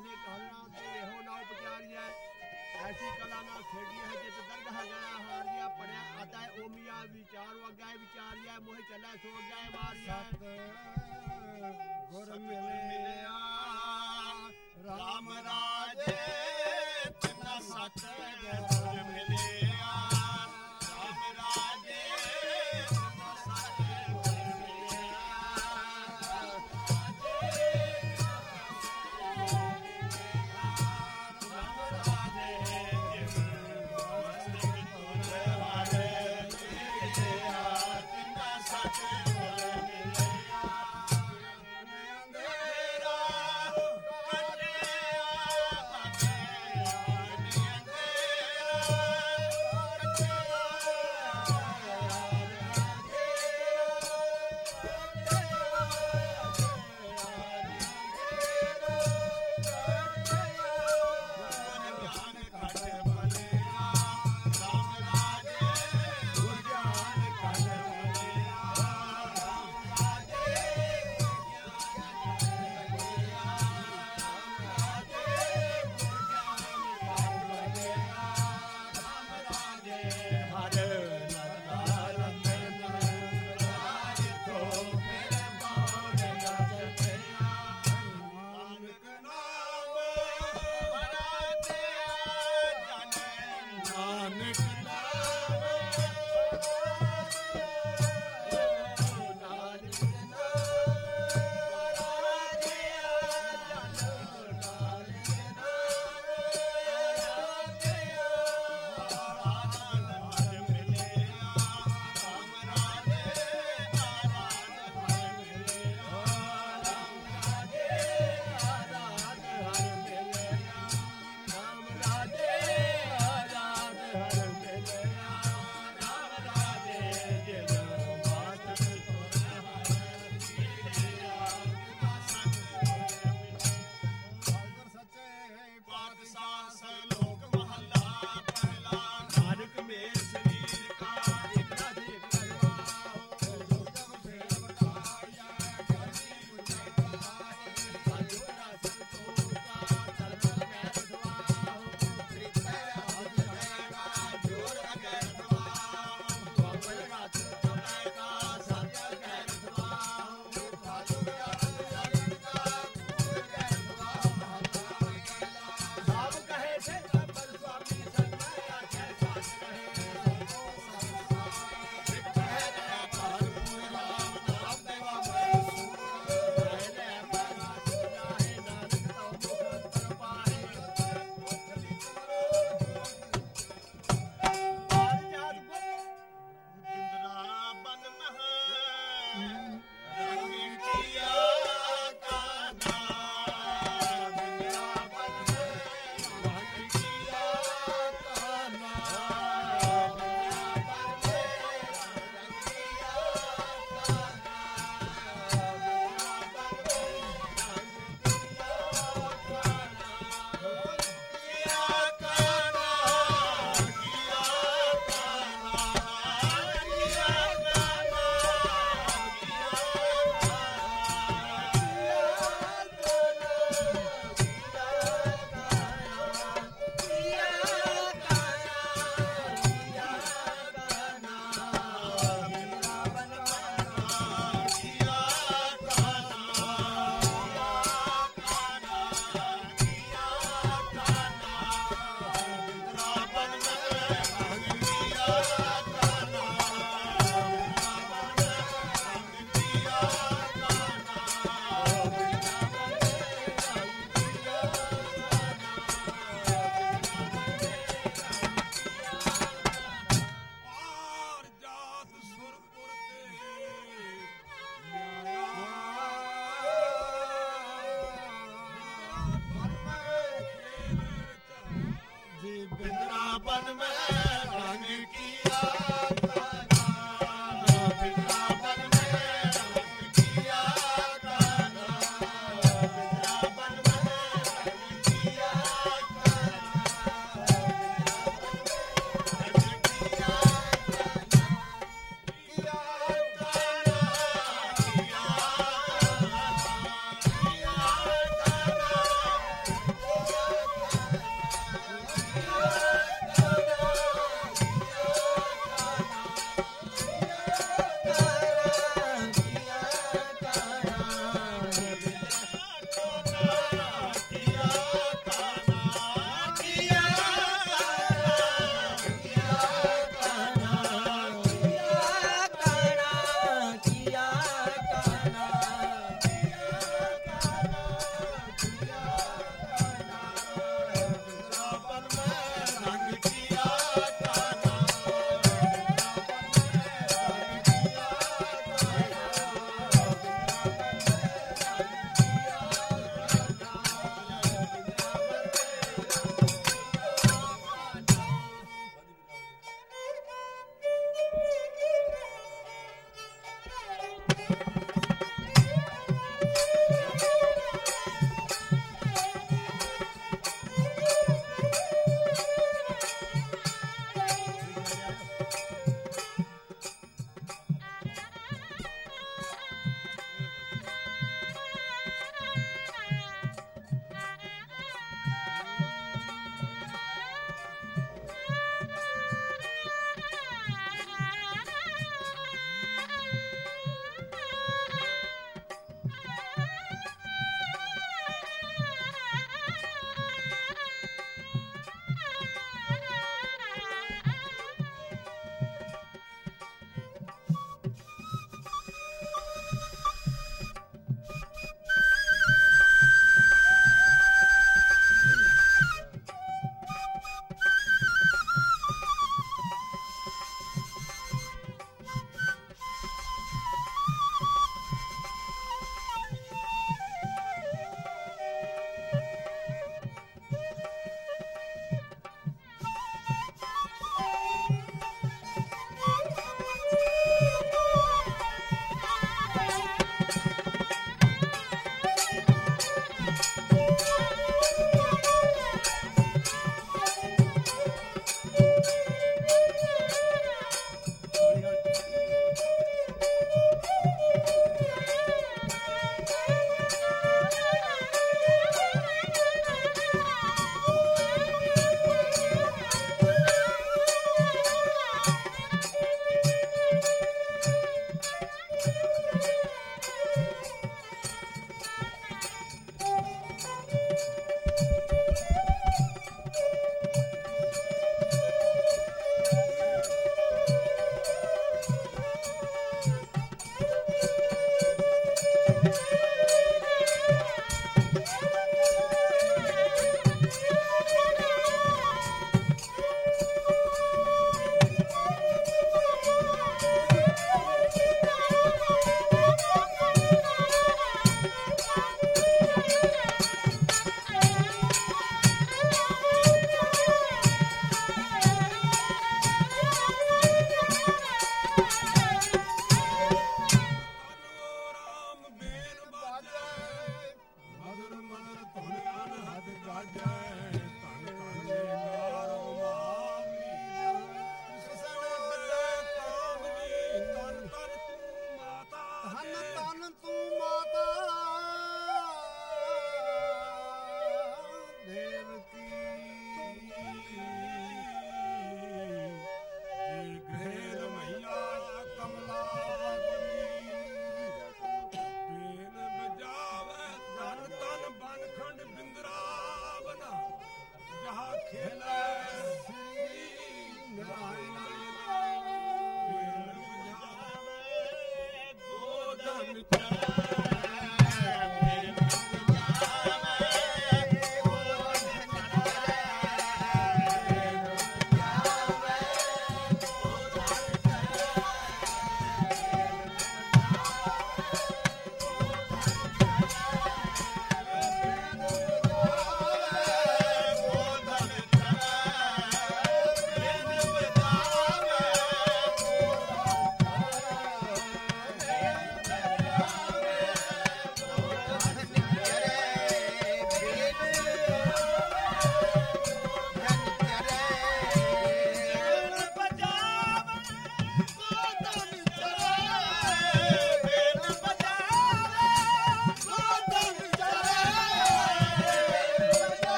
गाने कहना ते हो ना उपचारिया ऐसी कला ना खेड़ी है जित दर्द है गया हारिया पढ़या आता है ओमिया विचार व गए विचारिया मोह चला सो गए मारिया गुर मिले मिलया राम राजे तन सत गया Sasa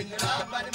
जिंदा